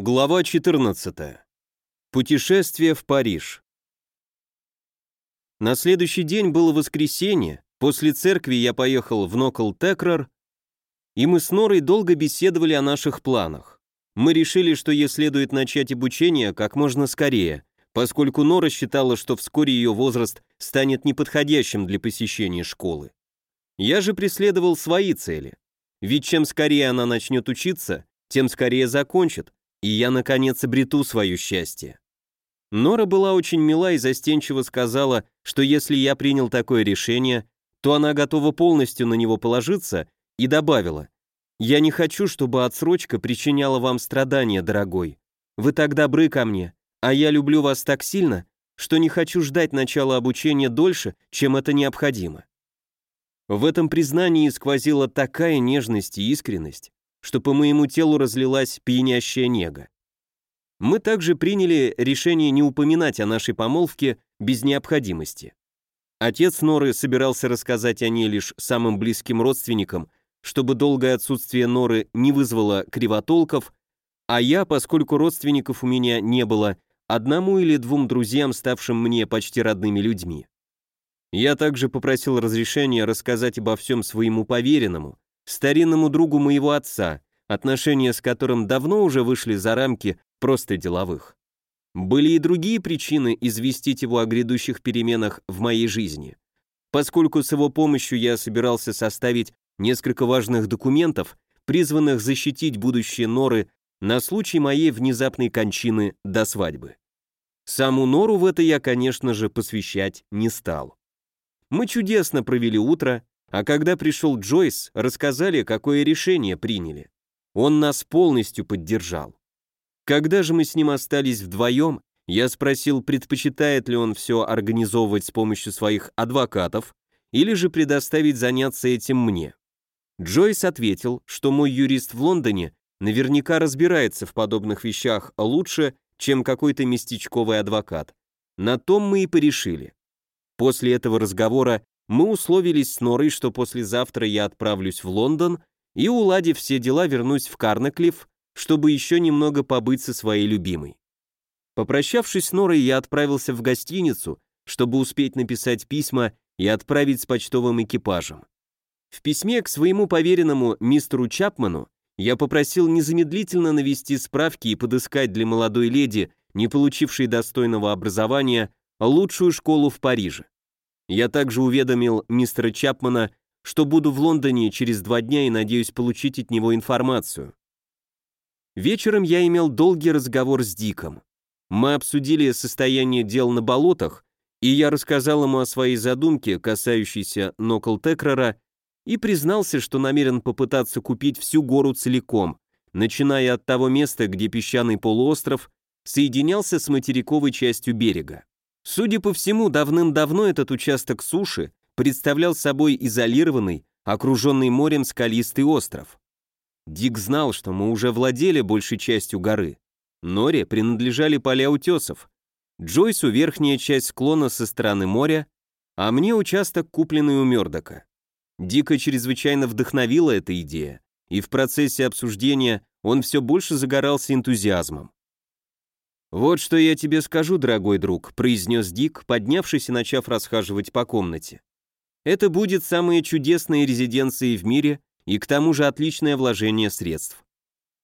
Глава 14. Путешествие в Париж. На следующий день было воскресенье, после церкви я поехал в Нокл Текрар, и мы с Норой долго беседовали о наших планах. Мы решили, что ей следует начать обучение как можно скорее, поскольку Нора считала, что вскоре ее возраст станет неподходящим для посещения школы. Я же преследовал свои цели. Ведь чем скорее она начнет учиться, тем скорее закончит, и я, наконец, обрету свое счастье. Нора была очень мила и застенчиво сказала, что если я принял такое решение, то она готова полностью на него положиться, и добавила, «Я не хочу, чтобы отсрочка причиняла вам страдания, дорогой. Вы так добры ко мне, а я люблю вас так сильно, что не хочу ждать начала обучения дольше, чем это необходимо». В этом признании сквозила такая нежность и искренность, что по моему телу разлилась пьянящая нега. Мы также приняли решение не упоминать о нашей помолвке без необходимости. Отец Норы собирался рассказать о ней лишь самым близким родственникам, чтобы долгое отсутствие Норы не вызвало кривотолков, а я, поскольку родственников у меня не было, одному или двум друзьям, ставшим мне почти родными людьми. Я также попросил разрешения рассказать обо всем своему поверенному, старинному другу моего отца, отношения с которым давно уже вышли за рамки просто деловых. Были и другие причины известить его о грядущих переменах в моей жизни. Поскольку с его помощью я собирался составить несколько важных документов, призванных защитить будущее Норы на случай моей внезапной кончины до свадьбы. Саму Нору в это я, конечно же, посвящать не стал. Мы чудесно провели утро, а когда пришел Джойс, рассказали, какое решение приняли. Он нас полностью поддержал. Когда же мы с ним остались вдвоем, я спросил, предпочитает ли он все организовывать с помощью своих адвокатов или же предоставить заняться этим мне. Джойс ответил, что мой юрист в Лондоне наверняка разбирается в подобных вещах лучше, чем какой-то местечковый адвокат. На том мы и порешили. После этого разговора мы условились с Норой, что послезавтра я отправлюсь в Лондон и, уладив все дела, вернусь в Карнаклифф, чтобы еще немного побыть со своей любимой. Попрощавшись с Норой, я отправился в гостиницу, чтобы успеть написать письма и отправить с почтовым экипажем. В письме к своему поверенному мистеру Чапману я попросил незамедлительно навести справки и подыскать для молодой леди, не получившей достойного образования, лучшую школу в Париже. Я также уведомил мистера Чапмана, что буду в Лондоне через два дня и надеюсь получить от него информацию. Вечером я имел долгий разговор с Диком. Мы обсудили состояние дел на болотах, и я рассказал ему о своей задумке, касающейся Нокл Текрара, и признался, что намерен попытаться купить всю гору целиком, начиная от того места, где песчаный полуостров соединялся с материковой частью берега. Судя по всему, давным-давно этот участок суши представлял собой изолированный, окруженный морем скалистый остров. Дик знал, что мы уже владели большей частью горы. Норе принадлежали поля утесов, Джойсу верхняя часть склона со стороны моря, а мне участок, купленный у Мёрдока. Дика чрезвычайно вдохновила эта идея, и в процессе обсуждения он все больше загорался энтузиазмом. «Вот что я тебе скажу, дорогой друг», — произнес Дик, поднявшись и начав расхаживать по комнате. «Это будет самая чудесная резиденция в мире и к тому же отличное вложение средств.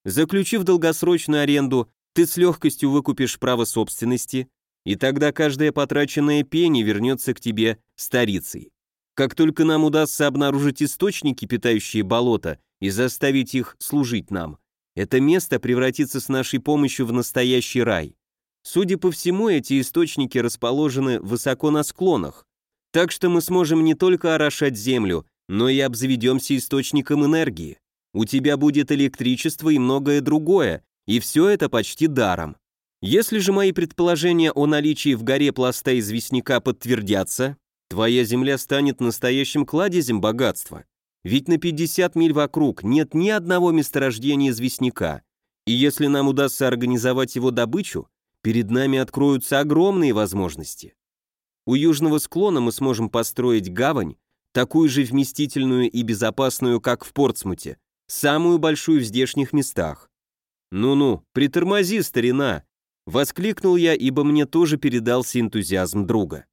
Заключив долгосрочную аренду, ты с легкостью выкупишь право собственности, и тогда каждая потраченная пени вернется к тебе старицей. Как только нам удастся обнаружить источники, питающие болото, и заставить их служить нам, это место превратится с нашей помощью в настоящий рай. Судя по всему, эти источники расположены высоко на склонах, так что мы сможем не только орошать землю, но и обзаведемся источником энергии. У тебя будет электричество и многое другое, и все это почти даром. Если же мои предположения о наличии в горе пласта известняка подтвердятся, твоя земля станет настоящим кладезем богатства. Ведь на 50 миль вокруг нет ни одного месторождения известняка, и если нам удастся организовать его добычу, перед нами откроются огромные возможности. У южного склона мы сможем построить гавань, такую же вместительную и безопасную, как в Портсмуте, самую большую в здешних местах. «Ну-ну, притормози, старина!» Воскликнул я, ибо мне тоже передался энтузиазм друга.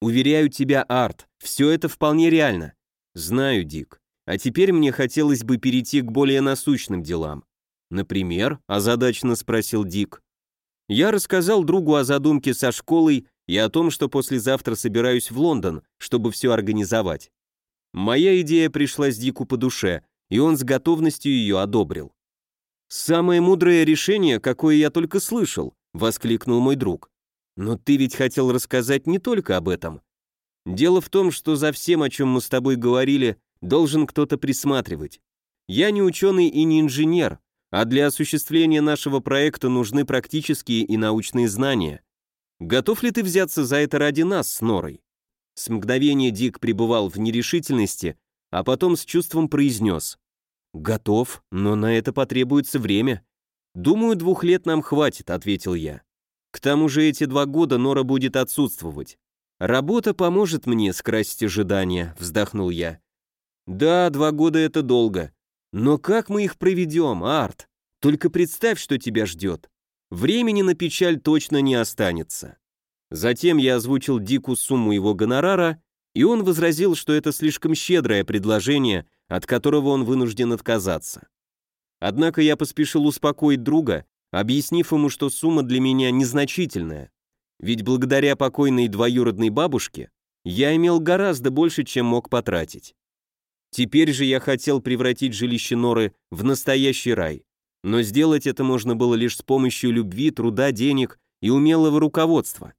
«Уверяю тебя, Арт, все это вполне реально». «Знаю, Дик. А теперь мне хотелось бы перейти к более насущным делам». «Например?» – озадаченно спросил Дик. Я рассказал другу о задумке со школой и о том, что послезавтра собираюсь в Лондон, чтобы все организовать. Моя идея пришлась Дику по душе, и он с готовностью ее одобрил. «Самое мудрое решение, какое я только слышал», — воскликнул мой друг. «Но ты ведь хотел рассказать не только об этом. Дело в том, что за всем, о чем мы с тобой говорили, должен кто-то присматривать. Я не ученый и не инженер, а для осуществления нашего проекта нужны практические и научные знания. Готов ли ты взяться за это ради нас с Норой?» С мгновения Дик пребывал в нерешительности, а потом с чувством произнес. «Готов, но на это потребуется время. Думаю, двух лет нам хватит», — ответил я. «К тому же эти два года Нора будет отсутствовать. Работа поможет мне скрасить ожидания», — вздохнул я. «Да, два года — это долго. Но как мы их проведем, Арт? Только представь, что тебя ждет. Времени на печаль точно не останется». Затем я озвучил Дику сумму его гонорара, и он возразил, что это слишком щедрое предложение, от которого он вынужден отказаться. Однако я поспешил успокоить друга, объяснив ему, что сумма для меня незначительная, ведь благодаря покойной двоюродной бабушке я имел гораздо больше, чем мог потратить. Теперь же я хотел превратить жилище Норы в настоящий рай, но сделать это можно было лишь с помощью любви, труда, денег и умелого руководства.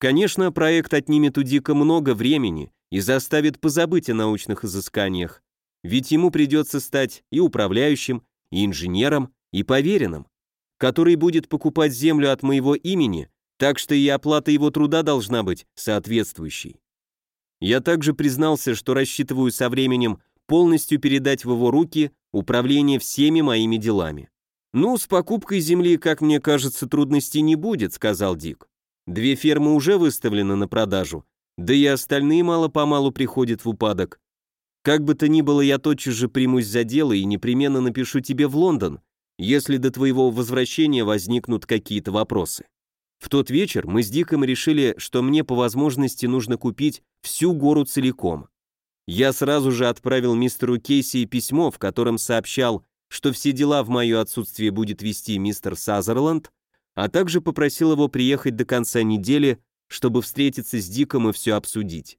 Конечно, проект отнимет у Дика много времени и заставит позабыть о научных изысканиях, ведь ему придется стать и управляющим, и инженером, и поверенным, который будет покупать землю от моего имени, так что и оплата его труда должна быть соответствующей. Я также признался, что рассчитываю со временем полностью передать в его руки управление всеми моими делами. «Ну, с покупкой земли, как мне кажется, трудностей не будет», — сказал Дик. Две фермы уже выставлены на продажу, да и остальные мало-помалу приходят в упадок. Как бы то ни было, я тотчас же примусь за дело и непременно напишу тебе в Лондон, если до твоего возвращения возникнут какие-то вопросы. В тот вечер мы с Диком решили, что мне по возможности нужно купить всю гору целиком. Я сразу же отправил мистеру Кейси письмо, в котором сообщал, что все дела в мое отсутствие будет вести мистер Сазерленд, а также попросил его приехать до конца недели, чтобы встретиться с Диком и все обсудить.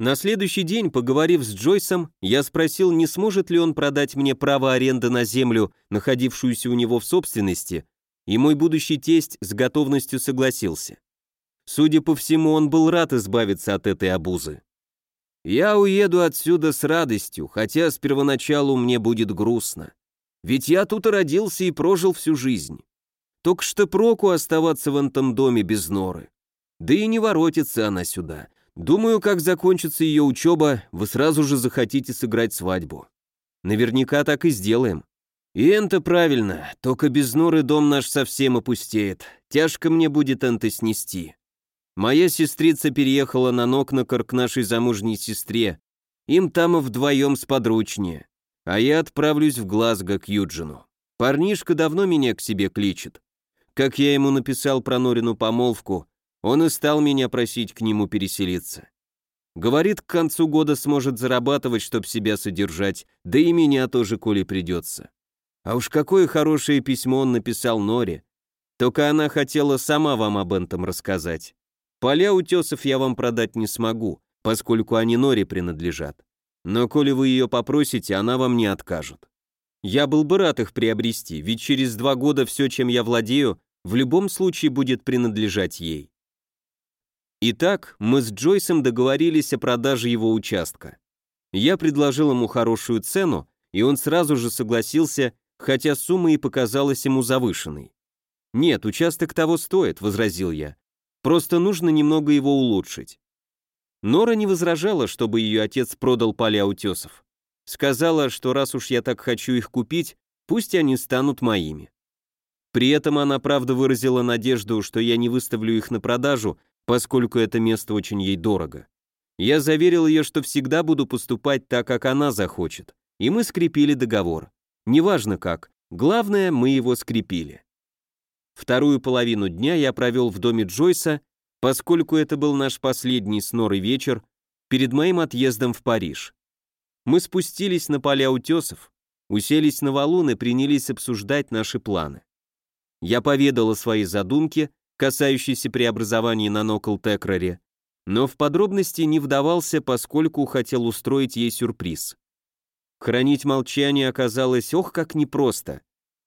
На следующий день, поговорив с Джойсом, я спросил, не сможет ли он продать мне право аренды на землю, находившуюся у него в собственности, и мой будущий тесть с готовностью согласился. Судя по всему, он был рад избавиться от этой обузы. «Я уеду отсюда с радостью, хотя с первоначалу мне будет грустно. Ведь я тут родился и прожил всю жизнь. Только что проку оставаться в этом доме без норы. Да и не воротится она сюда. Думаю, как закончится ее учеба, вы сразу же захотите сыграть свадьбу. Наверняка так и сделаем. И это правильно, только без норы дом наш совсем опустеет. Тяжко мне будет это снести. Моя сестрица переехала на Нокнакар к нашей замужней сестре. Им там и вдвоем сподручнее. А я отправлюсь в Глазго к Юджину. Парнишка давно меня к себе кличет. Как я ему написал про Норину помолвку, он и стал меня просить к нему переселиться. Говорит, к концу года сможет зарабатывать, чтоб себя содержать, да и меня тоже, коли придется. А уж какое хорошее письмо он написал Норе. Только она хотела сама вам об этом рассказать. Поля утесов я вам продать не смогу, поскольку они Норе принадлежат. Но коли вы ее попросите, она вам не откажет. Я был бы рад их приобрести, ведь через два года все, чем я владею, в любом случае будет принадлежать ей. Итак, мы с Джойсом договорились о продаже его участка. Я предложил ему хорошую цену, и он сразу же согласился, хотя сумма и показалась ему завышенной. «Нет, участок того стоит», — возразил я. «Просто нужно немного его улучшить». Нора не возражала, чтобы ее отец продал поля утесов. Сказала, что раз уж я так хочу их купить, пусть они станут моими. При этом она, правда, выразила надежду, что я не выставлю их на продажу, поскольку это место очень ей дорого. Я заверил ее, что всегда буду поступать так, как она захочет, и мы скрепили договор. Неважно как, Главное, мы его скрепили. Вторую половину дня я провел в доме Джойса, поскольку это был наш последний с Норой вечер перед моим отъездом в Париж. Мы спустились на поля утесов, уселись на валун и принялись обсуждать наши планы. Я поведал о своей задумке, касающейся преобразования на Нокл-Текроре, но в подробности не вдавался, поскольку хотел устроить ей сюрприз. Хранить молчание оказалось ох как непросто,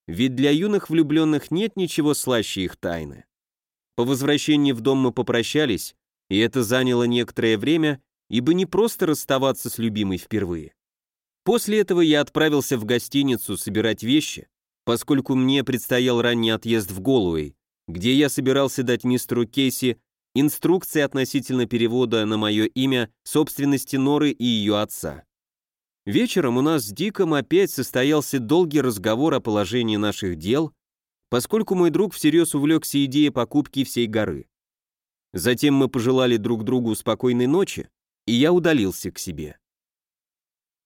ведь для юных влюбленных нет ничего слаще их тайны. По возвращении в дом мы попрощались, и это заняло некоторое время, ибо не просто расставаться с любимой впервые. После этого я отправился в гостиницу собирать вещи, поскольку мне предстоял ранний отъезд в Голуэй, где я собирался дать мистеру Кейси инструкции относительно перевода на мое имя собственности Норы и ее отца. Вечером у нас с Диком опять состоялся долгий разговор о положении наших дел, поскольку мой друг всерьез увлекся идеей покупки всей горы. Затем мы пожелали друг другу спокойной ночи, и я удалился к себе.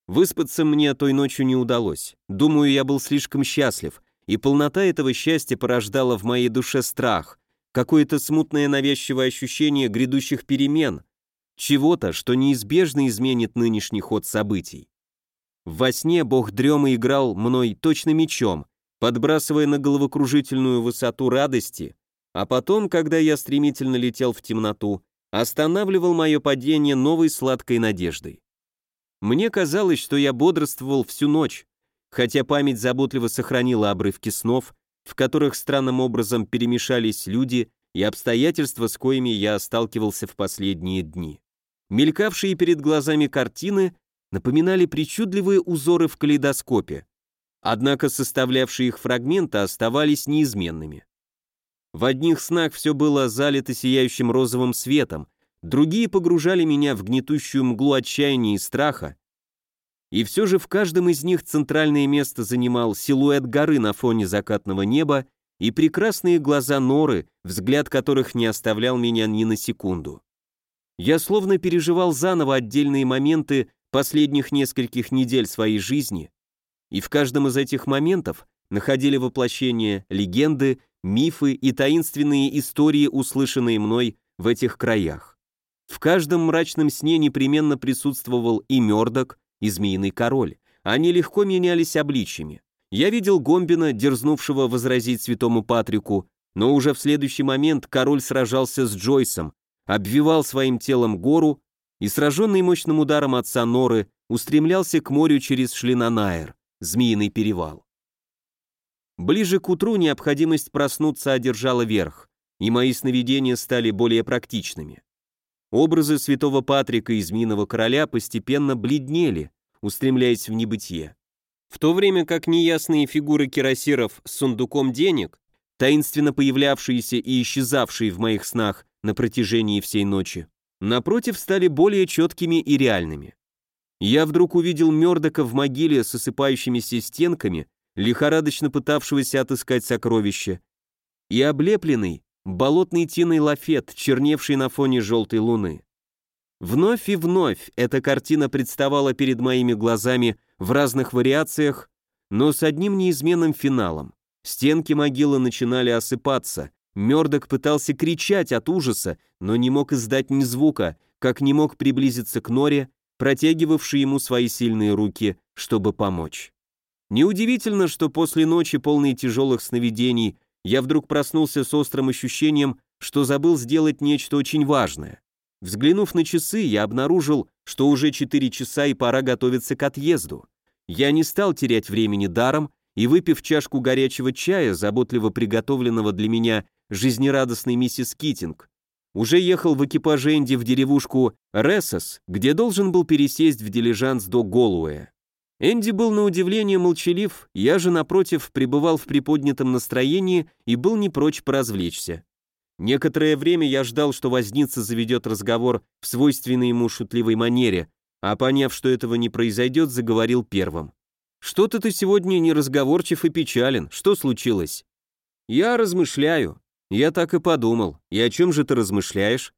Выспаться мне той ночью не удалось. Думаю, я был слишком счастлив, и полнота этого счастья порождала в моей душе страх, какое-то смутное навязчивое ощущение грядущих перемен, чего-то, что неизбежно изменит нынешний ход событий. Во сне бог дрема играл мной точно мечом, подбрасывая на головокружительную высоту радости, а потом, когда я стремительно летел в темноту, останавливал мое падение новой сладкой надеждой. Мне казалось, что я бодрствовал всю ночь, хотя память заботливо сохранила обрывки снов, в которых странным образом перемешались люди и обстоятельства, с коими я сталкивался в последние дни. Мелькавшие перед глазами картины напоминали причудливые узоры в калейдоскопе, однако составлявшие их фрагменты оставались неизменными. В одних снах все было залито сияющим розовым светом, другие погружали меня в гнетущую мглу отчаяния и страха, и все же в каждом из них центральное место занимал силуэт горы на фоне закатного неба и прекрасные глаза Норы, взгляд которых не оставлял меня ни на секунду. Я словно переживал заново отдельные моменты последних нескольких недель своей жизни, и в каждом из этих моментов находили воплощение легенды, мифы и таинственные истории, услышанные мной в этих краях. В каждом мрачном сне непременно присутствовал и Мёрдок, и Змеиный Король. Они легко менялись обличьями. Я видел Гомбина, дерзнувшего возразить святому Патрику, но уже в следующий момент король сражался с Джойсом, обвивал своим телом гору и, сраженный мощным ударом отца Норы, устремлялся к морю через Шлинанаер, Змеиный перевал. Ближе к утру необходимость проснуться одержала верх, и мои сновидения стали более практичными. Образы святого Патрика и Змеиного Короля постепенно бледнели, устремляясь в небытие. В то время как неясные фигуры кирасиров с сундуком денег, таинственно появлявшиеся и исчезавшие в моих снах на протяжении всей ночи, напротив стали более четкими и реальными. Я вдруг увидел Мёрдока в могиле с осыпающимися стенками, лихорадочно пытавшегося отыскать сокровище, и облепленный, болотный тиной лафет, черневший на фоне желтой луны. Вновь и вновь эта картина представала перед моими глазами в разных вариациях, но с одним неизменным финалом. Стенки могилы начинали осыпаться, Мёрдок пытался кричать от ужаса, но не мог издать ни звука, как не мог приблизиться к Норе, протягивавший ему свои сильные руки, чтобы помочь. Неудивительно, что после ночи, полной тяжелых сновидений, я вдруг проснулся с острым ощущением, что забыл сделать нечто очень важное. Взглянув на часы, я обнаружил, что уже 4 часа и пора готовиться к отъезду. Я не стал терять времени даром и, выпив чашку горячего чая, заботливо приготовленного для меня жизнерадостной миссис Китинг, уже ехал в экипаже Энди в деревушку Рессос, где должен был пересесть в дилижанс до Голуэя. Энди был на удивление молчалив, я же, напротив, пребывал в приподнятом настроении и был не прочь поразвлечься. Некоторое время я ждал, что возница заведет разговор в свойственной ему шутливой манере, а поняв, что этого не произойдет, заговорил первым. «Что-то ты сегодня неразговорчив и печален. Что случилось?» «Я размышляю. Я так и подумал. И о чем же ты размышляешь?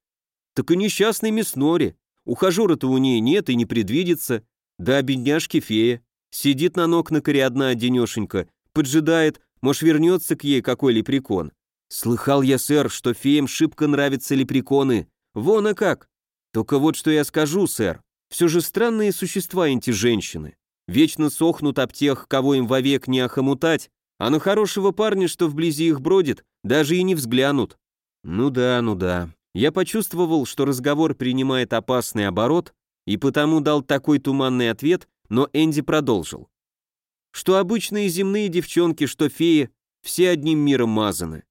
Так и несчастный мисс Нори. Ухажера-то у нее нет и не предвидится. Да, бедняжки фея. Сидит на ног на коре одна одинешенька, поджидает, может вернется к ей какой лепрекон. Слыхал я, сэр, что феям шибко нравятся лепреконы. Вон а как. Только вот что я скажу, сэр. Все же странные существа эти женщины. Вечно сохнут об тех, кого им вовек не охомутать, а на хорошего парня, что вблизи их бродит, даже и не взглянут. Ну да, ну да. Я почувствовал, что разговор принимает опасный оборот, и потому дал такой туманный ответ, но Энди продолжил. Что обычные земные девчонки, что феи, все одним миром мазаны.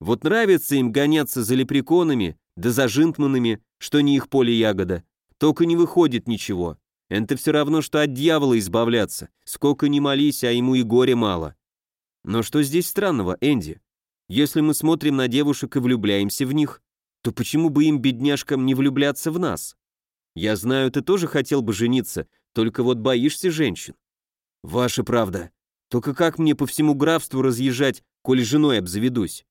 Вот нравится им гоняться за лепреконами, да за жинтманами, что не их поле ягода. Только не выходит ничего. Это все равно, что от дьявола избавляться. Сколько ни молись, а ему и горе мало. Но что здесь странного, Энди? Если мы смотрим на девушек и влюбляемся в них, то почему бы им, бедняжкам, не влюбляться в нас? Я знаю, ты тоже хотел бы жениться, только вот боишься женщин. Ваша правда. Только как мне по всему графству разъезжать, коли женой обзаведусь?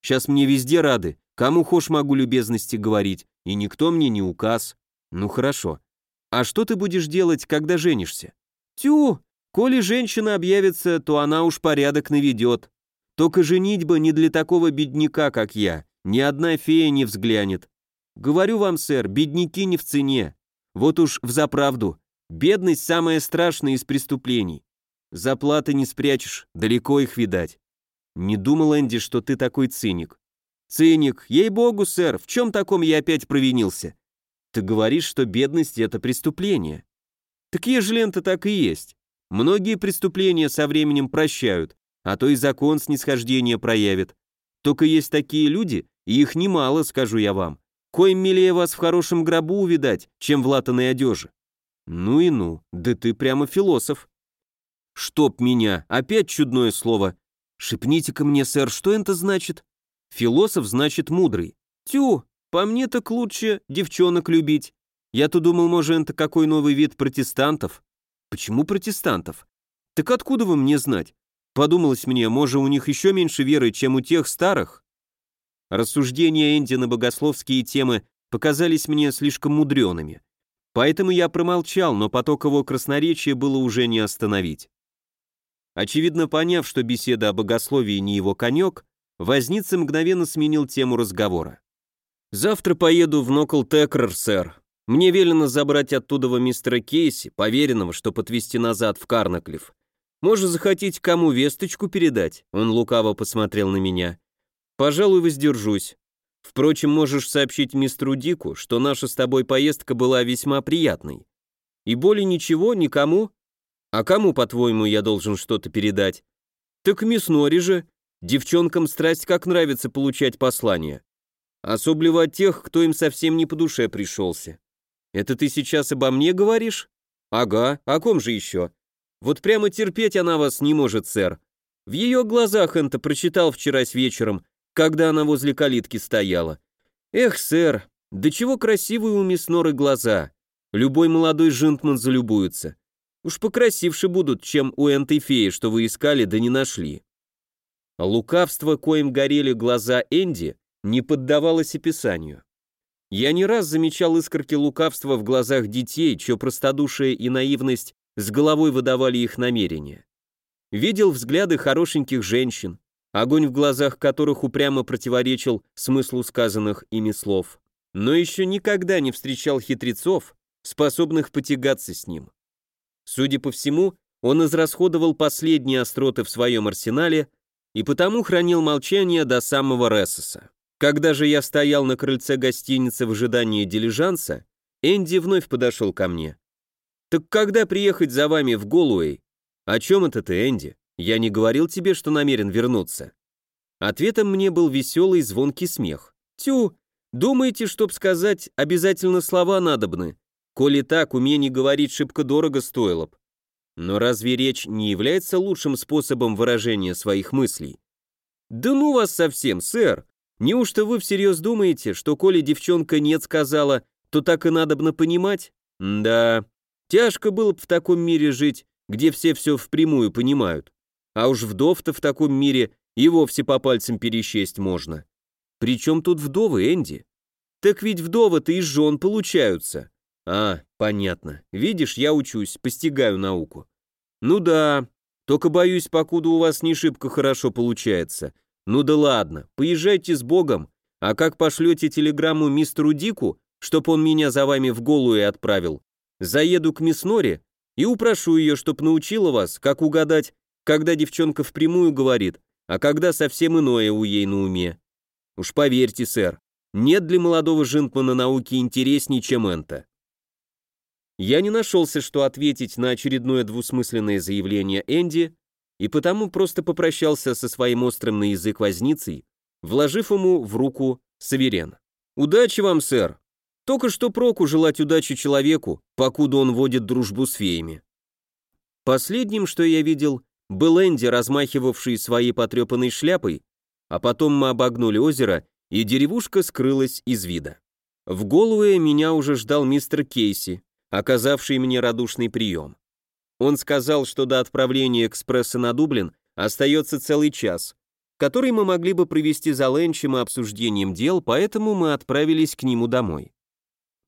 Сейчас мне везде рады, кому хошь могу любезности говорить, и никто мне не указ. Ну хорошо. А что ты будешь делать, когда женишься? Тю, коли женщина объявится, то она уж порядок наведет. Только женитьба не для такого бедняка, как я. Ни одна фея не взглянет. Говорю вам, сэр, бедняки не в цене. Вот уж в заправду. Бедность самая страшная из преступлений. Заплаты не спрячешь, далеко их видать. Не думал, Энди, что ты такой циник. Циник, ей-богу, сэр, в чем таком я опять провинился? Ты говоришь, что бедность — это преступление. Так ежели это так и есть. Многие преступления со временем прощают, а то и закон снисхождения проявит. Только есть такие люди, и их немало, скажу я вам. Коим милее вас в хорошем гробу увидать, чем в латаной одежи. Ну и ну, да ты прямо философ. Чтоб меня, опять чудное слово. Шепните-ка мне, сэр, что это значит? Философ значит мудрый. Тю, по мне так лучше девчонок любить. Я-то думал, может, это какой новый вид протестантов. Почему протестантов? Так откуда вы мне знать? Подумалось мне, может, у них еще меньше веры, чем у тех старых? Рассуждения Энди на богословские темы показались мне слишком мудреными. Поэтому я промолчал, но поток его красноречия было уже не остановить. Очевидно, поняв, что беседа о богословии не его конек, Возница мгновенно сменил тему разговора. «Завтра поеду в Нокл Текрер, сэр. Мне велено забрать оттуда мистера Кейси, поверенного, что подвести назад в Карнаклифф. Может, захотите кому весточку передать?» Он лукаво посмотрел на меня. «Пожалуй, воздержусь. Впрочем, можешь сообщить мистеру Дику, что наша с тобой поездка была весьма приятной. И более ничего, никому? А кому, по-твоему, я должен что-то передать? Так мисс Нори же. Девчонкам страсть как нравится получать послания. Особливо от тех, кто им совсем не по душе пришелся. Это ты сейчас обо мне говоришь? Ага, о ком же еще? Вот прямо терпеть она вас не может, сэр. В ее глазах Энто прочитал вчера вечером, когда она возле калитки стояла. Эх, сэр, да чего красивые у мисс Норы глаза. Любой молодой жентман залюбуется. Уж покрасивше будут, чем у энтой феи, что вы искали, да не нашли. Лукавство, коим горели глаза Энди, не поддавалось описанию. Я не раз замечал искорки лукавства в глазах детей, чье простодушие и наивность с головой выдавали их намерения. Видел взгляды хорошеньких женщин, огонь в глазах которых упрямо противоречил смыслу сказанных ими слов. Но еще никогда не встречал хитрецов, способных потягаться с ним. Судя по всему, он израсходовал последние остроты в своем арсенале и потому хранил молчание до самого Рессоса. Когда же я стоял на крыльце гостиницы в ожидании дилижанса, Энди вновь подошел ко мне. «Так когда приехать за вами в Голуэй?» «О чем это ты, Энди? Я не говорил тебе, что намерен вернуться». Ответом мне был веселый звонкий смех. «Тю, думаете, чтоб сказать, обязательно слова надобны? Коли так, умение говорить шибко дорого стоило б. Но разве речь не является лучшим способом выражения своих мыслей? Да ну вас совсем, сэр! Неужто вы всерьез думаете, что коли девчонка «нет» сказала, то так и надобно понимать? Да, тяжко было бы в таком мире жить, где все все впрямую понимают. А уж вдов-то в таком мире и вовсе по пальцам пересчесть можно. Причем тут вдовы, Энди? Так ведь вдовы-то из жен получаются. А, понятно. Видишь, я учусь, постигаю науку. Ну да, Только боюсь, покуда у вас не шибко хорошо получается. Ну да ладно, поезжайте с Богом, а как пошлете телеграмму мистеру Дику, чтоб он меня за вами в голую отправил, заеду к мисс Нори и упрошу ее, чтоб научила вас, как угадать, когда девчонка впрямую говорит, а когда совсем иное у ей на уме. Уж поверьте, сэр, нет для молодого жентмана науки интересней, чем это. Я не нашелся, что ответить на очередное двусмысленное заявление Энди, и потому просто попрощался со своим острым на язык возницей, вложив ему в руку саверен. «Удачи вам, сэр! Только что проку желать удачи человеку, покуда он водит дружбу с феями». Последним, что я видел, был Энди, размахивавший своей потрепанной шляпой, а потом мы обогнули озеро, и деревушка скрылась из вида. В Голуэ меня уже ждал мистер Кейси, оказавший мне радушный прием. Он сказал, что до отправления экспресса на Дублин остается целый час, который мы могли бы провести за ленчем и обсуждением дел, поэтому мы отправились к нему домой.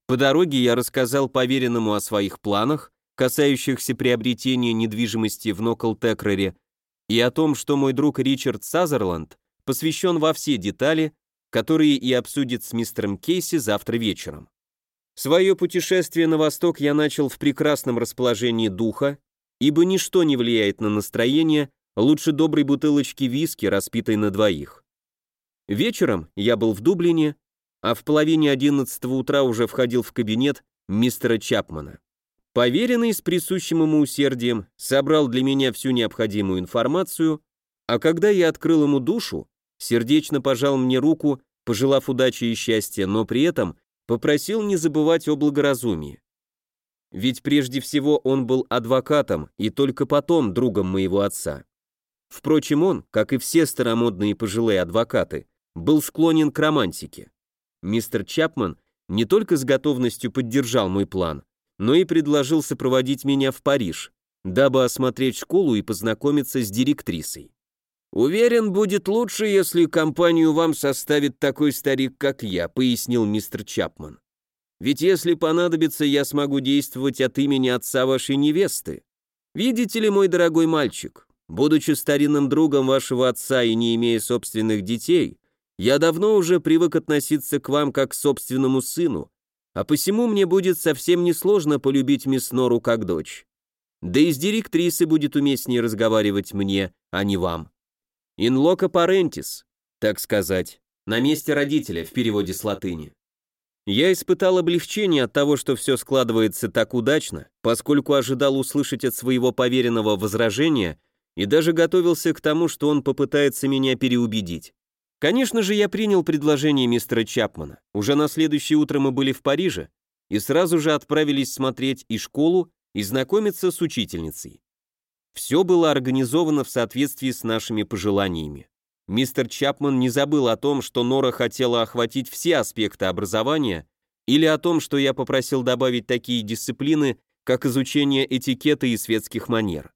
По дороге я рассказал поверенному о своих планах, касающихся приобретения недвижимости в Нокл-Текрере, и о том, что мой друг Ричард Сазерланд посвящен во все детали, которые и обсудит с мистером Кейси завтра вечером. Свое путешествие на восток я начал в прекрасном расположении духа, ибо ничто не влияет на настроение лучше доброй бутылочки виски, распитой на двоих. Вечером я был в Дублине, а в половине одиннадцатого утра уже входил в кабинет мистера Чапмана. Поверенный с присущим ему усердием собрал для меня всю необходимую информацию, а когда я открыл ему душу, сердечно пожал мне руку, пожелав удачи и счастья, но при этом Попросил не забывать о благоразумии. Ведь прежде всего он был адвокатом и только потом другом моего отца. Впрочем, он, как и все старомодные пожилые адвокаты, был склонен к романтике. Мистер Чапман не только с готовностью поддержал мой план, но и предложил сопроводить меня в Париж, дабы осмотреть школу и познакомиться с директрисой. «Уверен, будет лучше, если компанию вам составит такой старик, как я», пояснил мистер Чапман. «Ведь если понадобится, я смогу действовать от имени отца вашей невесты. Видите ли, мой дорогой мальчик, будучи старинным другом вашего отца и не имея собственных детей, я давно уже привык относиться к вам как к собственному сыну, а посему мне будет совсем несложно полюбить мисс Нору как дочь. Да и с директрисой будет уместнее разговаривать мне, а не вам. Loco parentis, так сказать, на месте родителя в переводе с латыни. Я испытал облегчение от того, что все складывается так удачно, поскольку ожидал услышать от своего поверенного возражения и даже готовился к тому, что он попытается меня переубедить. Конечно же, я принял предложение мистера Чапмана. Уже на следующее утро мы были в Париже и сразу же отправились смотреть и школу, и знакомиться с учительницей. Все было организовано в соответствии с нашими пожеланиями. Мистер Чапман не забыл о том, что Нора хотела охватить все аспекты образования, или о том, что я попросил добавить такие дисциплины, как изучение этикета и светских манер.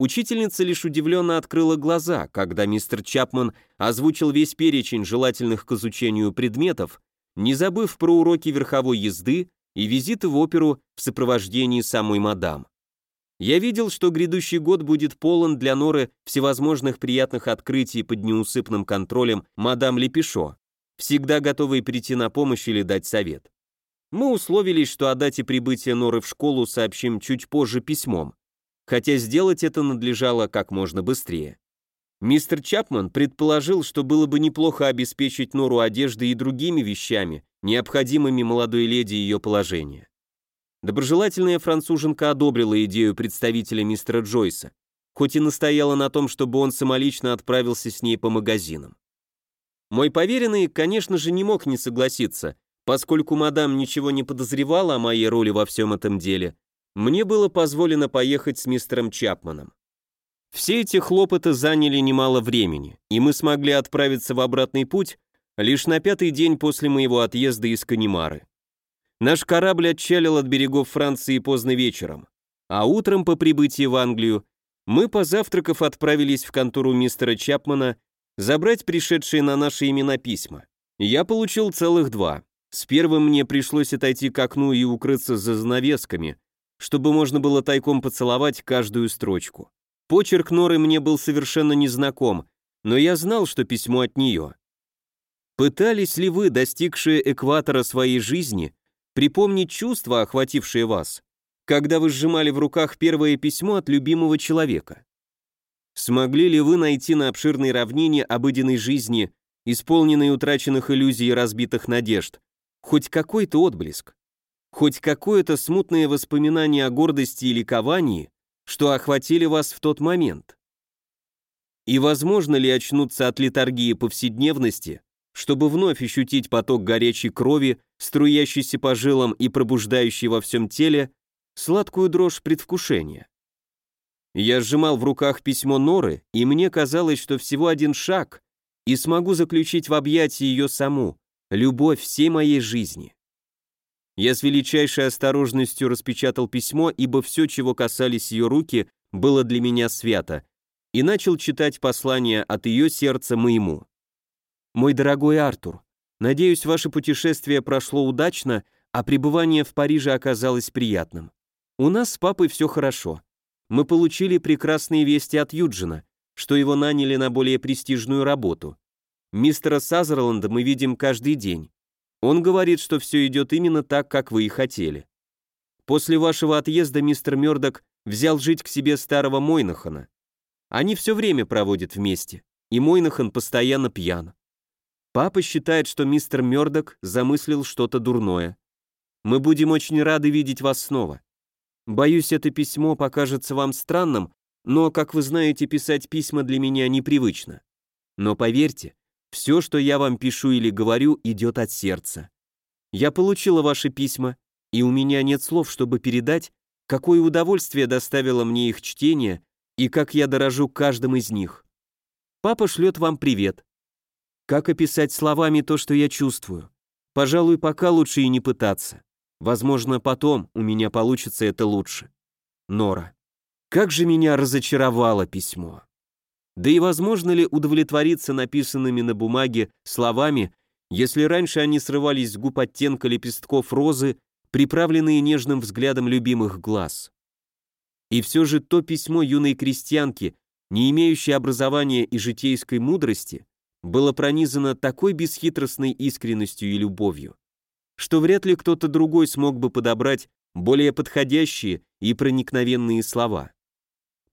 Учительница лишь удивленно открыла глаза, когда мистер Чапман озвучил весь перечень желательных к изучению предметов, не забыв про уроки верховой езды и визиты в оперу в сопровождении самой мадам. Я видел, что грядущий год будет полон для Норы всевозможных приятных открытий под неусыпным контролем мадам Лепешо, всегда готовой прийти на помощь или дать совет. Мы условились, что о дате прибытия Норы в школу сообщим чуть позже письмом, хотя сделать это надлежало как можно быстрее. Мистер Чапман предположил, что было бы неплохо обеспечить Нору одеждой и другими вещами, необходимыми молодой леди ее положения. Доброжелательная француженка одобрила идею представителя мистера Джойса, хоть и настояла на том, чтобы он самолично отправился с ней по магазинам. Мой поверенный, конечно же, не мог не согласиться, поскольку мадам ничего не подозревала о моей роли во всем этом деле, мне было позволено поехать с мистером Чапманом. Все эти хлопоты заняли немало времени, и мы смогли отправиться в обратный путь лишь на пятый день после моего отъезда из Канимары. Наш корабль отчалил от берегов Франции поздно вечером, а утром по прибытии в Англию мы, позавтракав, отправились в контору мистера Чапмана забрать пришедшие на наши имена письма. Я получил целых два. С первым мне пришлось отойти к окну и укрыться за занавесками, чтобы можно было тайком поцеловать каждую строчку. Почерк Норы мне был совершенно незнаком, но я знал, что письмо от нее. Пытались ли вы, достигшие экватора своей жизни, припомнить чувства, охватившие вас, когда вы сжимали в руках первое письмо от любимого человека? Смогли ли вы найти на обширной равнине обыденной жизни, исполненной утраченных иллюзий и разбитых надежд, хоть какой-то отблеск, хоть какое-то смутное воспоминание о гордости и ликовании, что охватили вас в тот момент? И возможно ли очнуться от литургии повседневности, чтобы вновь ощутить поток горячей крови, струящийся по жилам и пробуждающий во всем теле сладкую дрожь предвкушения? Я сжимал в руках письмо Норы, и мне казалось, что всего один шаг, и смогу заключить в объятии ее саму, любовь всей моей жизни. Я с величайшей осторожностью распечатал письмо, ибо все, чего касались ее руки, было для меня свято, и начал читать послание от ее сердца моему. «Мой дорогой Артур, надеюсь, ваше путешествие прошло удачно, а пребывание в Париже оказалось приятным. У нас с папой все хорошо мы получили прекрасные вести от Юджина, что его наняли на более престижную работу. Мистера Сазерленда мы видим каждый день. Он говорит, что все идет именно так, как вы и хотели. После вашего отъезда мистер Мёрдок взял жить к себе старого Мойнахана. Они все время проводят вместе, и Мойнахан постоянно пьян. Папа считает, что мистер Мёрдок замыслил что-то дурное. Мы будем очень рады видеть вас снова. Боюсь, это письмо покажется вам странным, но, как вы знаете, писать письма для меня непривычно. Но поверьте, все, что я вам пишу или говорю, идет от сердца. Я получила ваши письма, и у меня нет слов, чтобы передать, какое удовольствие доставило мне их чтение и как я дорожу каждым из них. Папа шлет вам привет. Как описать словами то, что я чувствую? Пожалуй, пока лучше и не пытаться. Возможно, потом у меня получится это лучше. Нора. Как же меня разочаровало письмо. Да и возможно ли удовлетвориться написанными на бумаге словами, если раньше они срывались с губ оттенка лепестков розы, приправленные нежным взглядом любимых глаз? И все же то письмо юной крестьянки, не имеющей образования и житейской мудрости, было пронизано такой бесхитростной искренностью и любовью, что вряд ли кто-то другой смог бы подобрать более подходящие и проникновенные слова.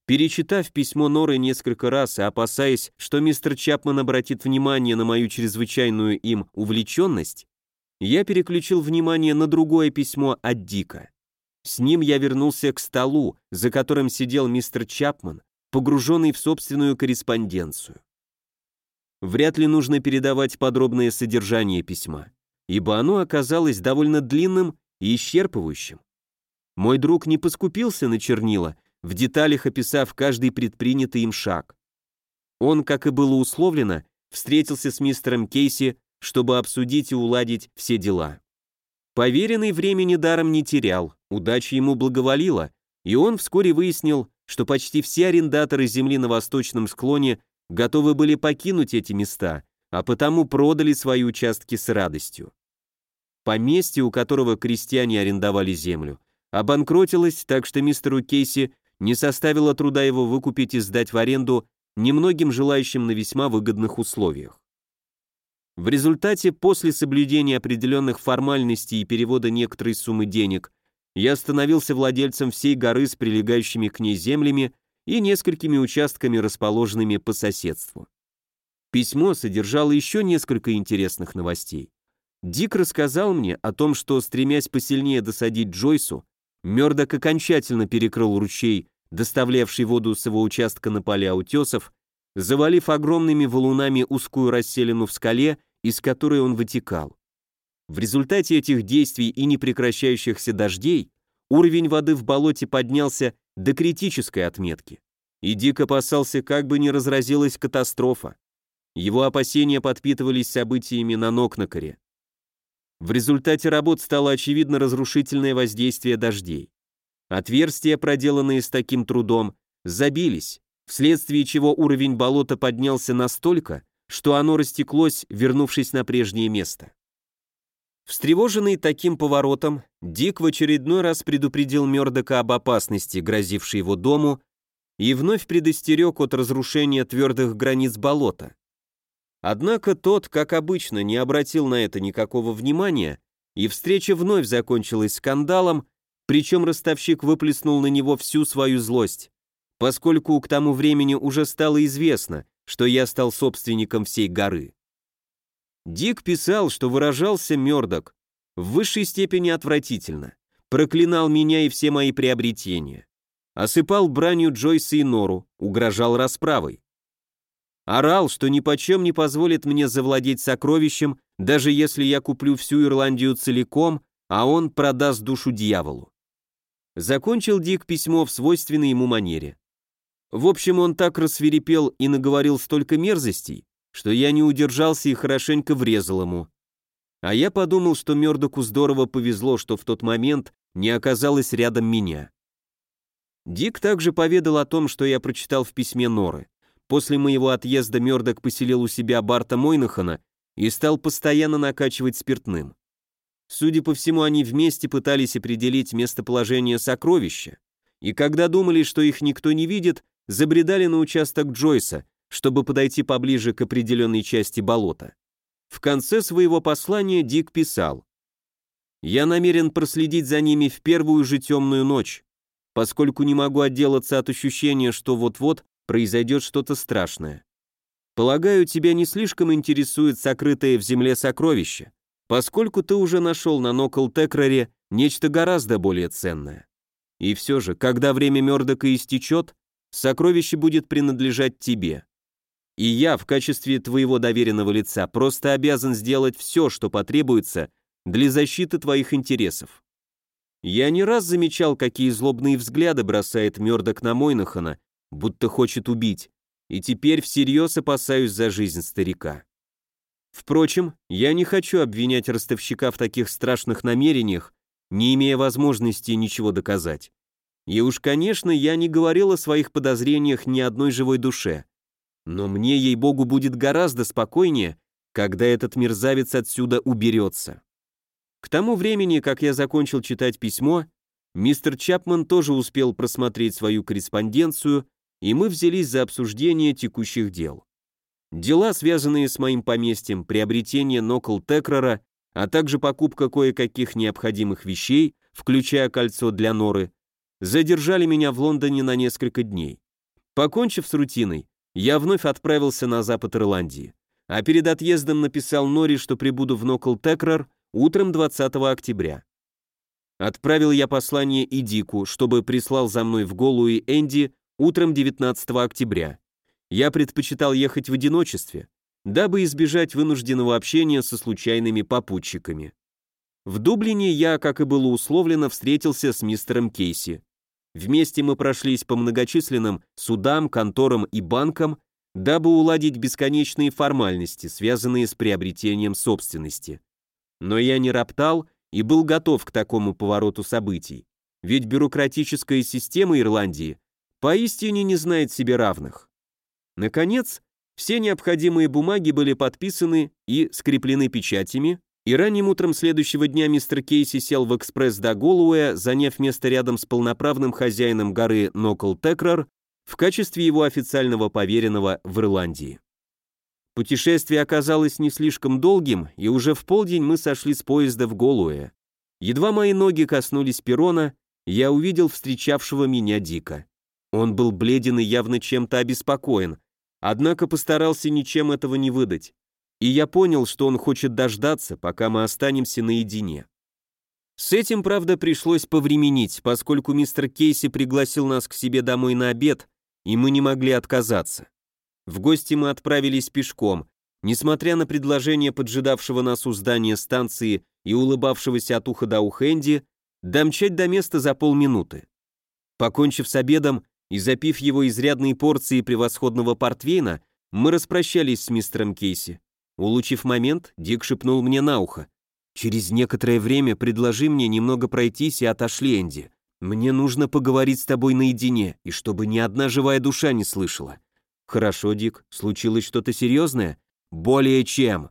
Перечитав письмо Норы несколько раз и опасаясь, что мистер Чапман обратит внимание на мою чрезвычайную им увлеченность, я переключил внимание на другое письмо от Дика. С ним я вернулся к столу, за которым сидел мистер Чапман, погруженный в собственную корреспонденцию. Вряд ли нужно передавать подробное содержание письма ибо оно оказалось довольно длинным и исчерпывающим. Мой друг не поскупился на чернила, в деталях описав каждый предпринятый им шаг. Он, как и было условлено, встретился с мистером Кейси, чтобы обсудить и уладить все дела. Поверенный времени даром не терял, удача ему благоволила, и он вскоре выяснил, что почти все арендаторы земли на восточном склоне готовы были покинуть эти места, а потому продали свои участки с радостью. Поместье, у которого крестьяне арендовали землю, обанкротилось, так что мистеру Кейси не составило труда его выкупить и сдать в аренду немногим желающим на весьма выгодных условиях. В результате, после соблюдения определенных формальностей и перевода некоторой суммы денег, я становился владельцем всей горы с прилегающими к ней землями и несколькими участками, расположенными по соседству. Письмо содержало еще несколько интересных новостей. Дик рассказал мне о том, что, стремясь посильнее досадить Джойсу, Мёрдок окончательно перекрыл ручей, доставлявший воду с его участка на поля утесов, завалив огромными валунами узкую расселину в скале, из которой он вытекал. В результате этих действий и непрекращающихся дождей уровень воды в болоте поднялся до критической отметки. И Дик опасался, как бы не разразилась катастрофа. Его опасения подпитывались событиями на Нокнакаре. В результате работ стало очевидно разрушительное воздействие дождей. Отверстия, проделанные с таким трудом, забились, вследствие чего уровень болота поднялся настолько, что оно растеклось, вернувшись на прежнее место. Встревоженный таким поворотом, Дик в очередной раз предупредил Мёрдока об опасности, грозившей его дому, и вновь предостерег от разрушения твердых границ болота. Однако тот, как обычно, не обратил на это никакого внимания, и встреча вновь закончилась скандалом, причем ростовщик выплеснул на него всю свою злость, поскольку к тому времени уже стало известно, что я стал собственником всей горы. Дик писал, что выражался Мёрдок в высшей степени отвратительно, проклинал меня и все мои приобретения, осыпал бранью Джойса и Нору, угрожал расправой. Орал, что ни почем не позволит мне завладеть сокровищем, даже если я куплю всю Ирландию целиком, а он продаст душу дьяволу. Закончил Дик письмо в свойственной ему манере. В общем, он так рассверепел и наговорил столько мерзостей, что я не удержался и хорошенько врезал ему. А я подумал, что Мёрдоку здорово повезло, что в тот момент не оказалось рядом меня. Дик также поведал о том, что я прочитал в письме Норы. После моего отъезда Мёрдок поселил у себя Барта Мойнахана и стал постоянно накачивать спиртным. Судя по всему, они вместе пытались определить местоположение сокровища, и когда думали, что их никто не видит, забредали на участок Джойса, чтобы подойти поближе к определенной части болота. В конце своего послания Дик писал «Я намерен проследить за ними в первую же темную ночь, поскольку не могу отделаться от ощущения, что вот-вот произойдет что-то страшное. Полагаю, тебя не слишком интересует сокрытое в земле сокровище, поскольку ты уже нашел на Нокл Текраре нечто гораздо более ценное. И все же, когда время Мёрдока истечет, сокровище будет принадлежать тебе. И я, в качестве твоего доверенного лица, просто обязан сделать все, что потребуется для защиты твоих интересов. Я не раз замечал, какие злобные взгляды бросает Мёрдок на Мойнахана, будто хочет убить, и теперь всерьез опасаюсь за жизнь старика. Впрочем, я не хочу обвинять ростовщика в таких страшных намерениях, не имея возможности ничего доказать. И уж, конечно, я не говорил о своих подозрениях ни одной живой душе. Но мне, ей-богу, будет гораздо спокойнее, когда этот мерзавец отсюда уберется. К тому времени, как я закончил читать письмо, мистер Чапман тоже успел просмотреть свою корреспонденцию и мы взялись за обсуждение текущих дел. Дела, связанные с моим поместьем, приобретение Нокл Текрора, а также покупка кое-каких необходимых вещей, включая кольцо для норы, задержали меня в Лондоне на несколько дней. Покончив с рутиной, я вновь отправился на запад Ирландии, а перед отъездом написал Нори, что прибуду в Нокл Текрор утром 20 октября. Отправил я послание и Дику, чтобы прислал за мной в Голу и Энди утром 19 октября. Я предпочитал ехать в одиночестве, дабы избежать вынужденного общения со случайными попутчиками. В Дублине я, как и было условлено, встретился с мистером Кейси. Вместе мы прошлись по многочисленным судам, конторам и банкам, дабы уладить бесконечные формальности, связанные с приобретением собственности. Но я не роптал и был готов к такому повороту событий, ведь бюрократическая система Ирландии поистине не знает себе равных. Наконец, все необходимые бумаги были подписаны и скреплены печатями, и ранним утром следующего дня мистер Кейси сел в экспресс до Голуэя, заняв место рядом с полноправным хозяином горы Нокл Текрар в качестве его официального поверенного в Ирландии. Путешествие оказалось не слишком долгим, и уже в полдень мы сошли с поезда в Голуэ. Едва мои ноги коснулись перрона, я увидел встречавшего меня Дика. Он был бледен и явно чем-то обеспокоен, однако постарался ничем этого не выдать. И я понял, что он хочет дождаться, пока мы останемся наедине. С этим, правда, пришлось повременить, поскольку мистер Кейси пригласил нас к себе домой на обед, и мы не могли отказаться. В гости мы отправились пешком, несмотря на предложение поджидавшего нас у здания станции и улыбавшегося от уха до уха домчать до места за полминуты. Покончив с обедом, и запив его изрядные порции превосходного портвейна, мы распрощались с мистером Кейси. Улучив момент, Дик шепнул мне на ухо. «Через некоторое время предложи мне немного пройтись и отошли, Энди. Мне нужно поговорить с тобой наедине, и чтобы ни одна живая душа не слышала». «Хорошо, Дик, случилось что-то серьезное?» «Более чем».